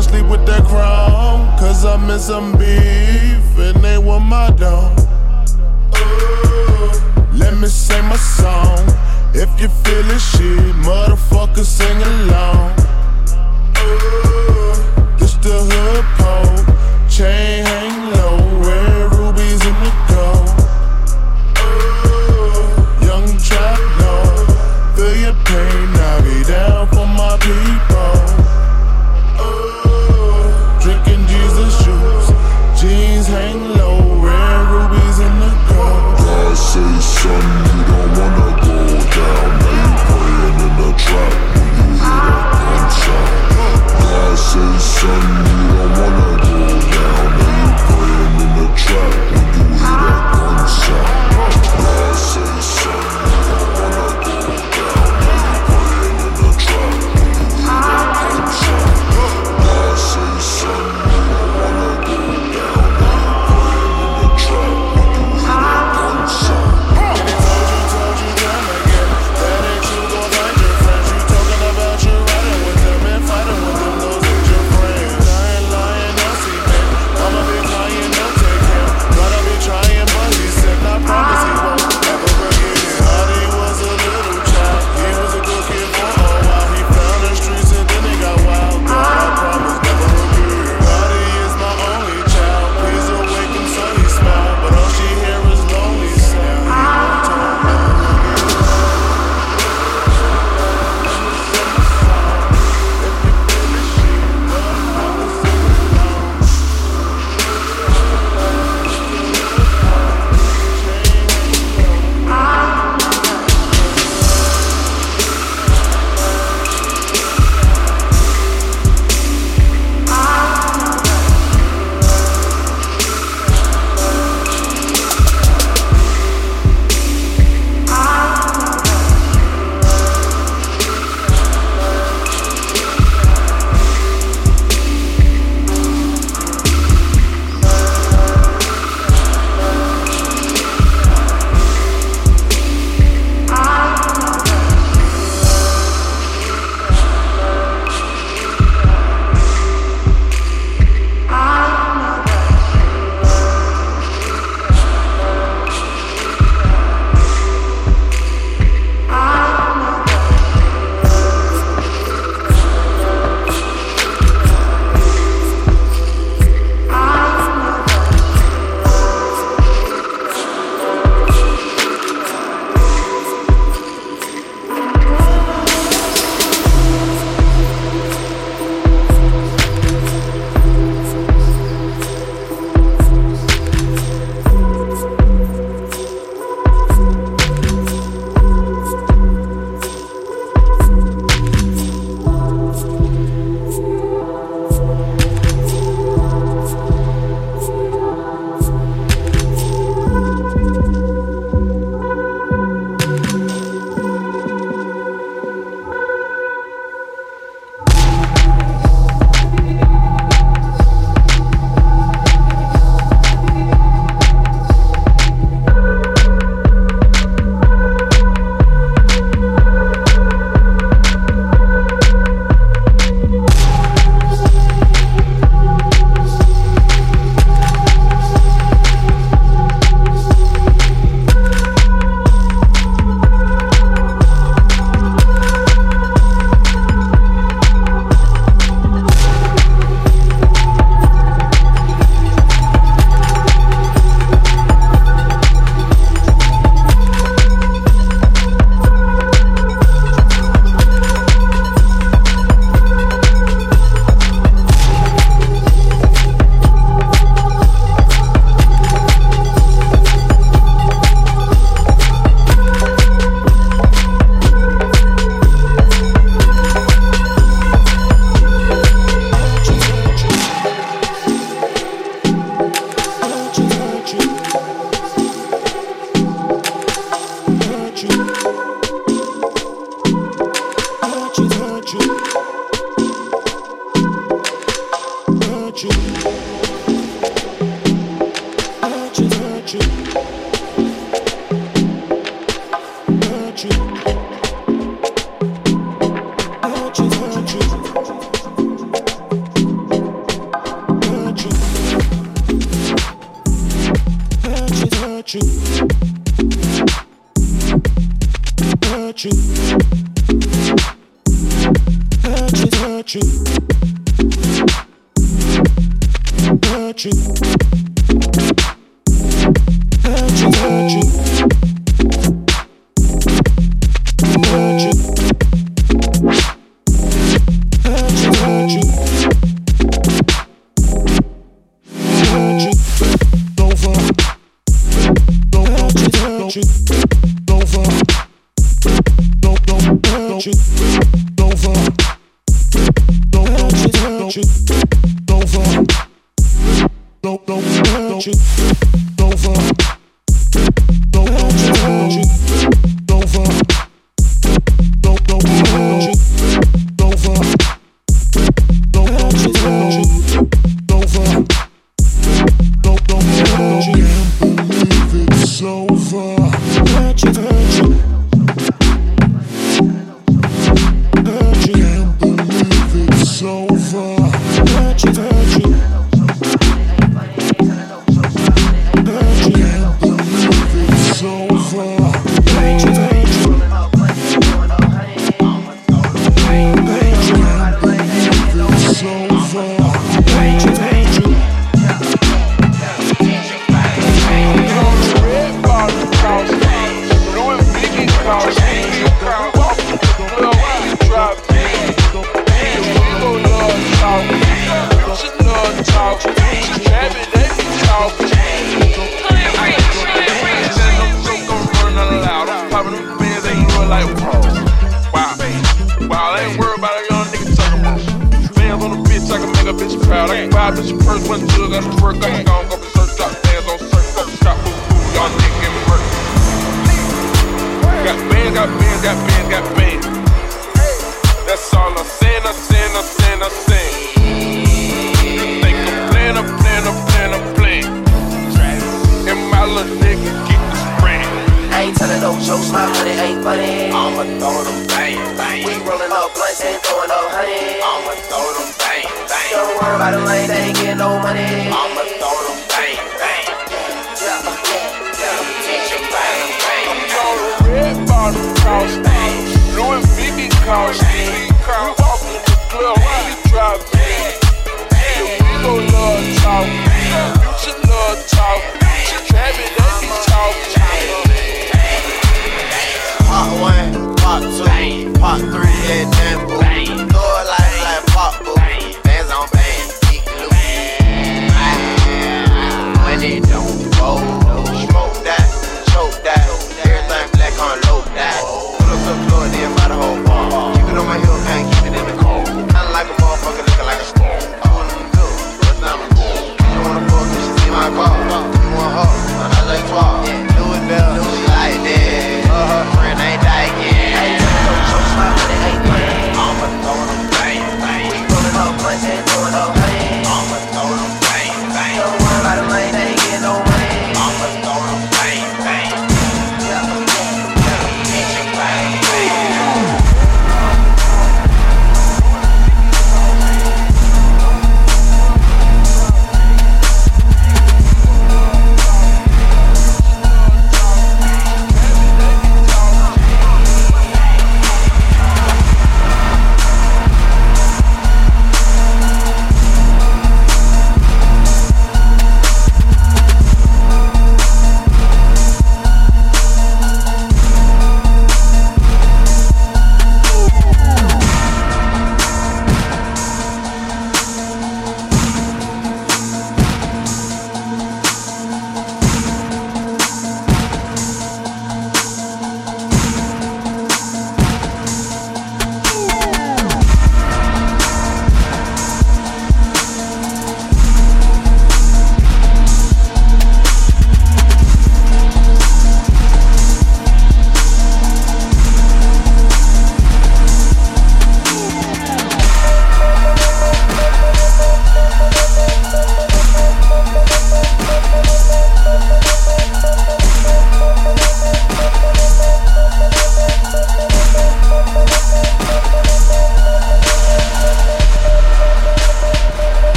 I sleep with that crown. Cause I'm in some beef and they want my dome. Uh, let me sing my song. If you feelin' shit, motherfucker, sing along. Ooh, this the hood pole, chain hang low, wear rubies in the gold. Ooh, young trap dog, feel your pain, I be down for my people.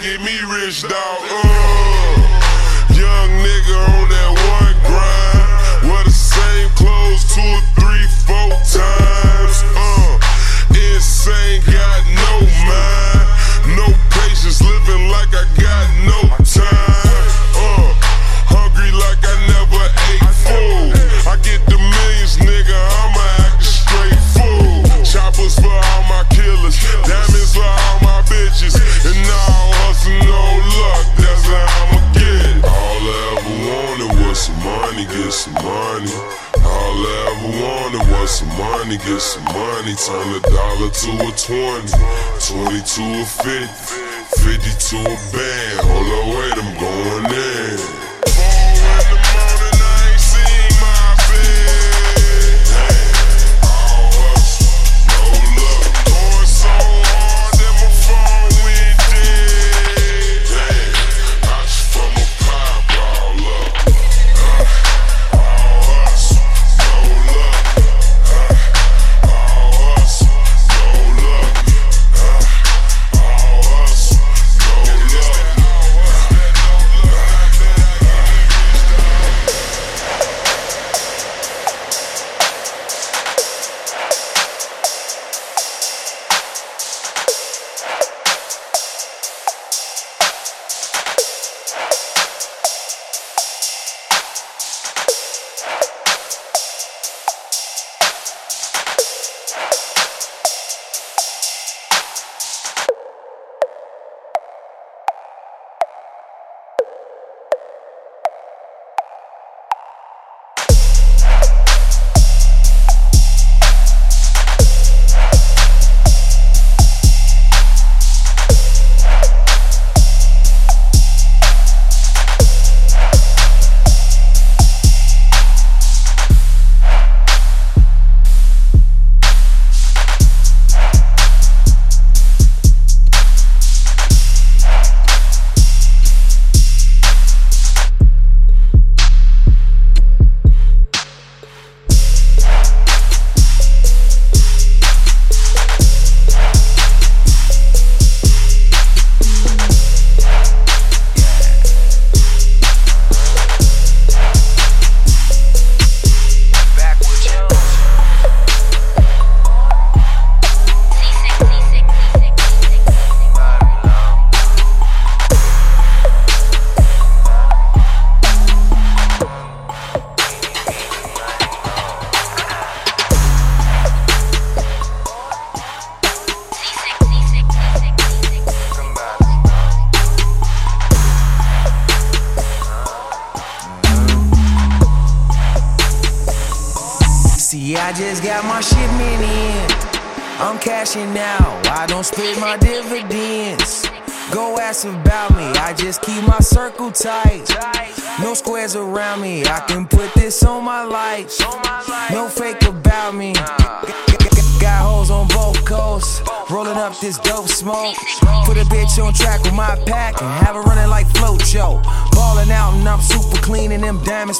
Get me rich, dog.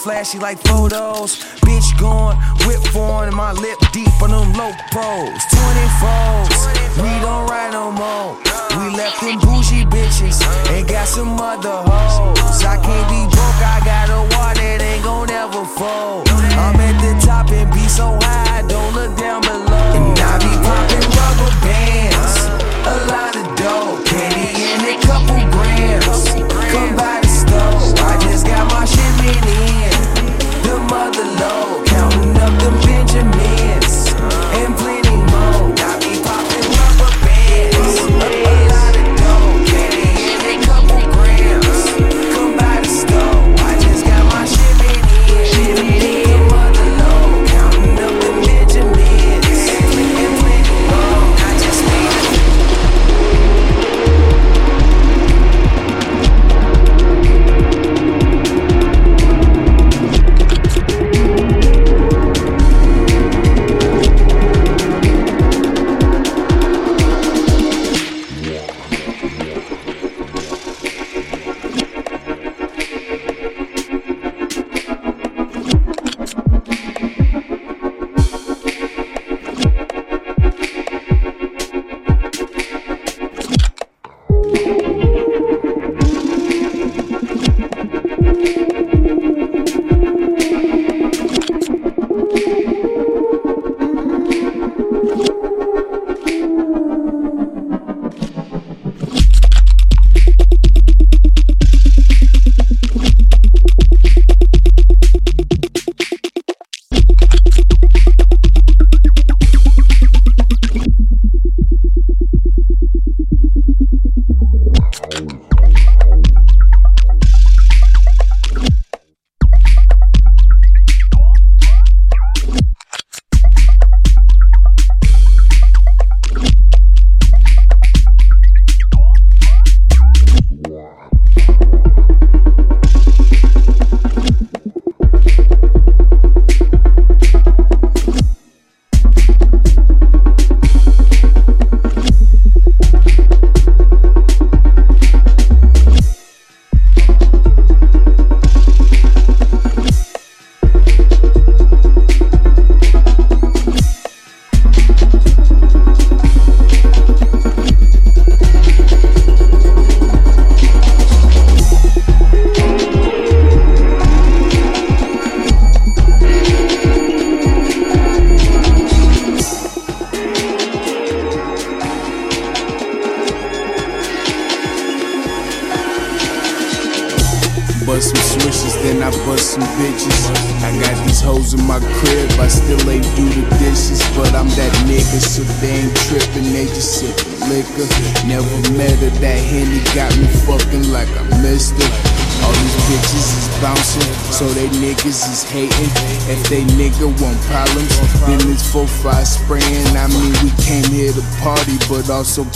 Flashy like photos. Bitch gone, whip foreign and my lip deep on them low pros. 24s, we don't ride no more. We left them bougie bitches and got some other hoes. I can't be broke, I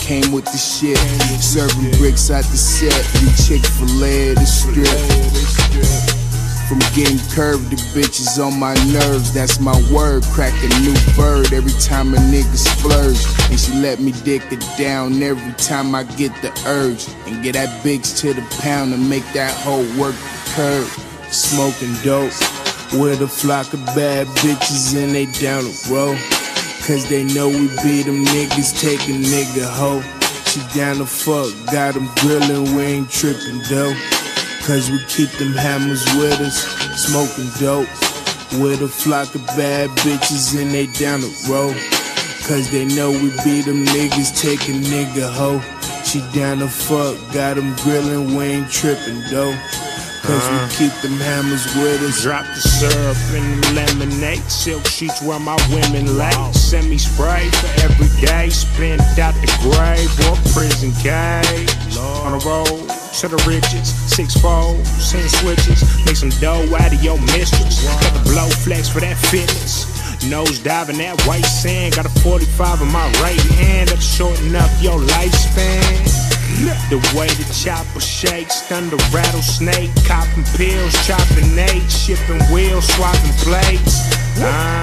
came with the shit. Serving bricks out the set, we Chick fil A the strip. From getting curved, the bitches on my nerves. That's my word. Crack a new bird every time a nigga splurge. And she let me dick it down every time I get the urge. And get that bitch to the pound and make that whole work curve. Smoking dope with a flock of bad bitches and they down the road. Cause they know we be them niggas, take a nigga hoe. She down the fuck, got them grillin', we ain't trippin' though. Cause we keep them hammers with us, smoking dope. With a flock of bad bitches and they down the road. Cause they know we be them niggas, take a nigga hoe. She down the fuck, got them grillin', we ain't trippin' though. Cause we keep them hammers with us. Drop the syrup in the lemonade. Silk sheets where my women lay. Send me spray for every day. Spent out the grave or prison cage. On the road to the riches. Six folds, ten switches. Make some dough out of your mistress. Got the blow flex for that fitness. Nose diving that white sand. Got a 45 in my right hand. That's shorten up your lifespan. The way the chopper shakes, thunder rattlesnake, copping pills, chopping eight, shipping wheels, swapping plates. Uh,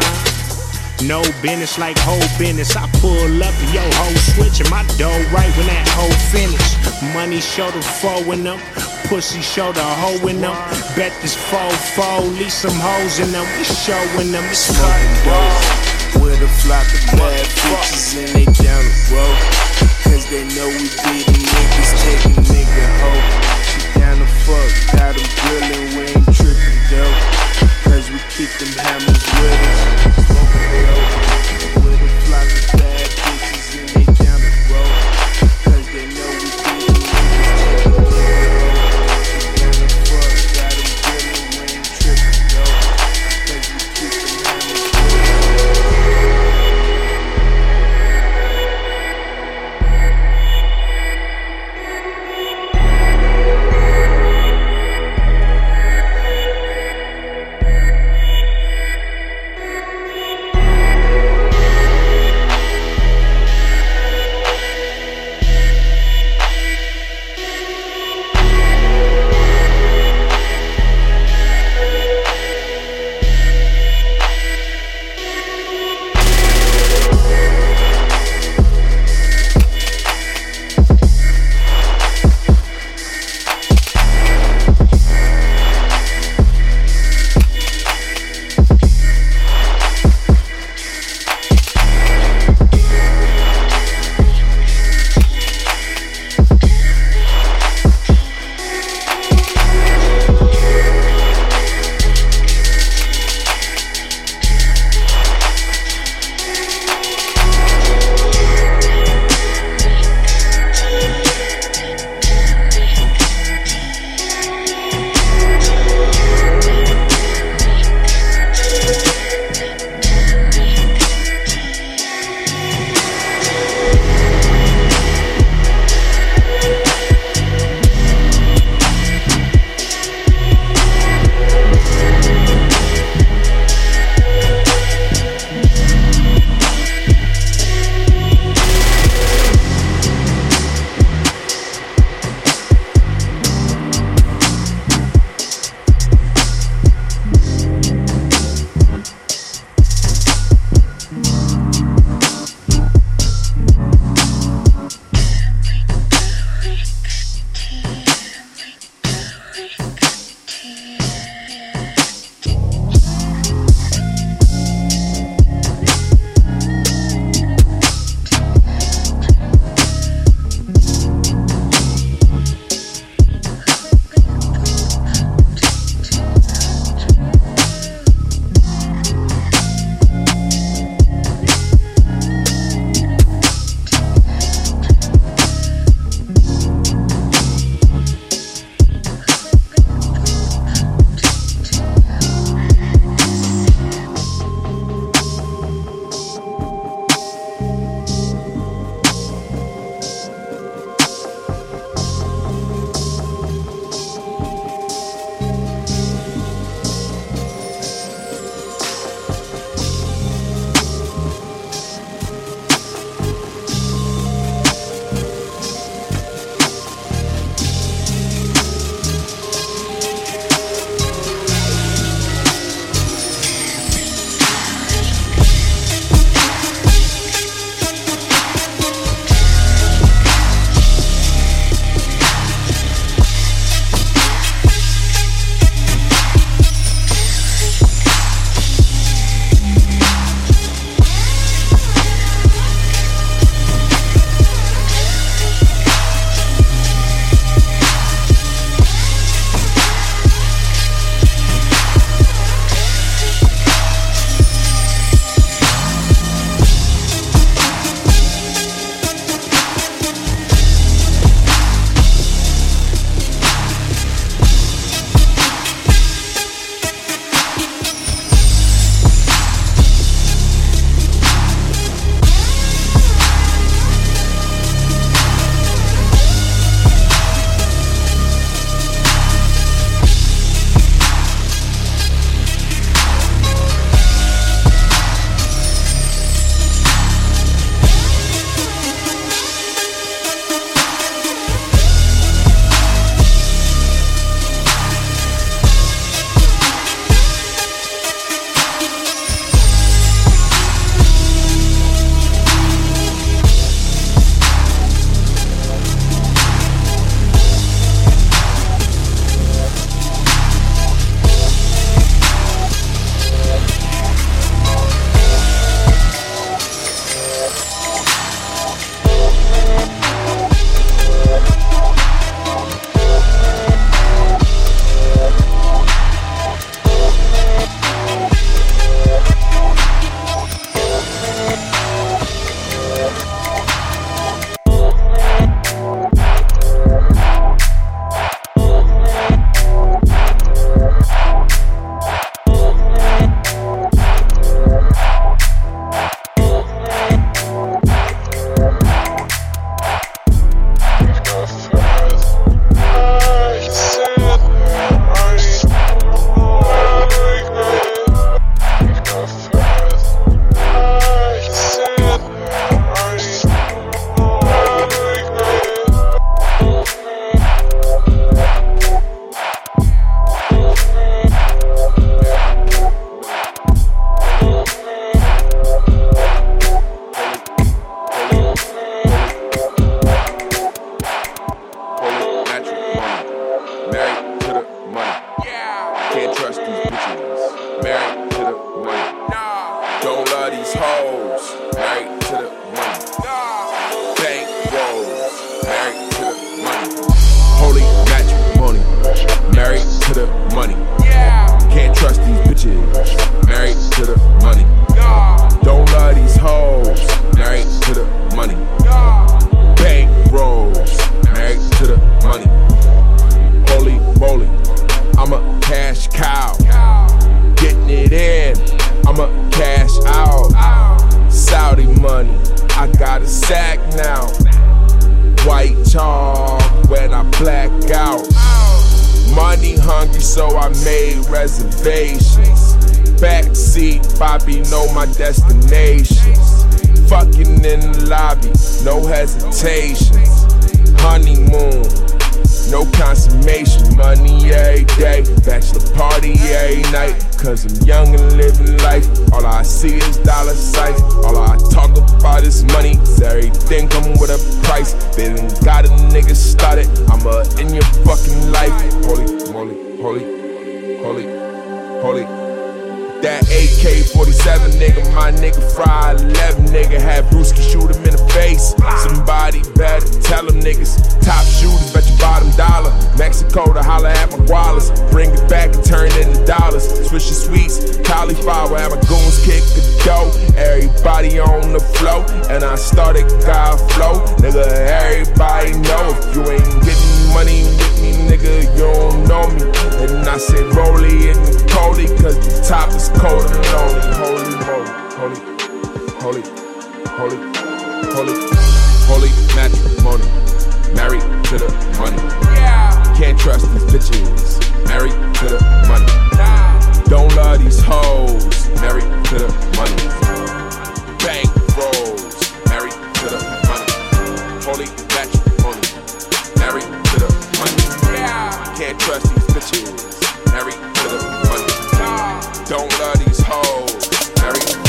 no business like whole business. I pull up and yo hoe switch and my dough right when that hoe finish. Money show the foe in them, pussy show the hoe in them. Bet this foe foe, leave some hoes in them. We showing them it's cut With a flock of bad Can't trust these bitches. Married to the money. Don't love these hoes. Married to the money. Bank rolls. Married to the money. Holy matrimony. Married to the money. Can't trust these bitches. Married to the money. Don't love these hoes. Married to the money. Bank rolls. Married to the money. Holy moly. I'm a cash cash out. Saudi money, I got a sack now. White chalk when I black out. Money hungry, so I made reservations. Backseat, Bobby know my destinations. Fucking in the lobby, no hesitations. Honeymoon, no consummation. Money every day, bachelor party every night. Cause I'm young and living life. All I see is dollar signs. All I talk about is money. Everything come with a price. Done got a nigga started. I'm a in your fucking life. Holy, holy, holy, holy, holy. That AK 47 nigga, my nigga, fry 11 nigga, had Brewski shoot him in the face. Somebody better tell them niggas. Top shooters, bet your bottom dollar. Mexico to holler at my gualas. Bring it back and turn it into dollars. Switch the sweets, cauliflower, have my goons kick the dough. Everybody on the flow, and I started God flow. Nigga, everybody know if you ain't getting money with me, nigga, you don't know me. And I said, Rolly and Coley, cause the top is cold and lonely. Holy holy, holy, holy, holy, holy matrimony. Married to the money. Can't trust these bitches. Married to the money. Don't love these hoes. Married to the money. Bank rolls. Married to the money. Holy matrimony. Married to the money. Can't trust these bitches. Married to the money. Don't love these hoes. Married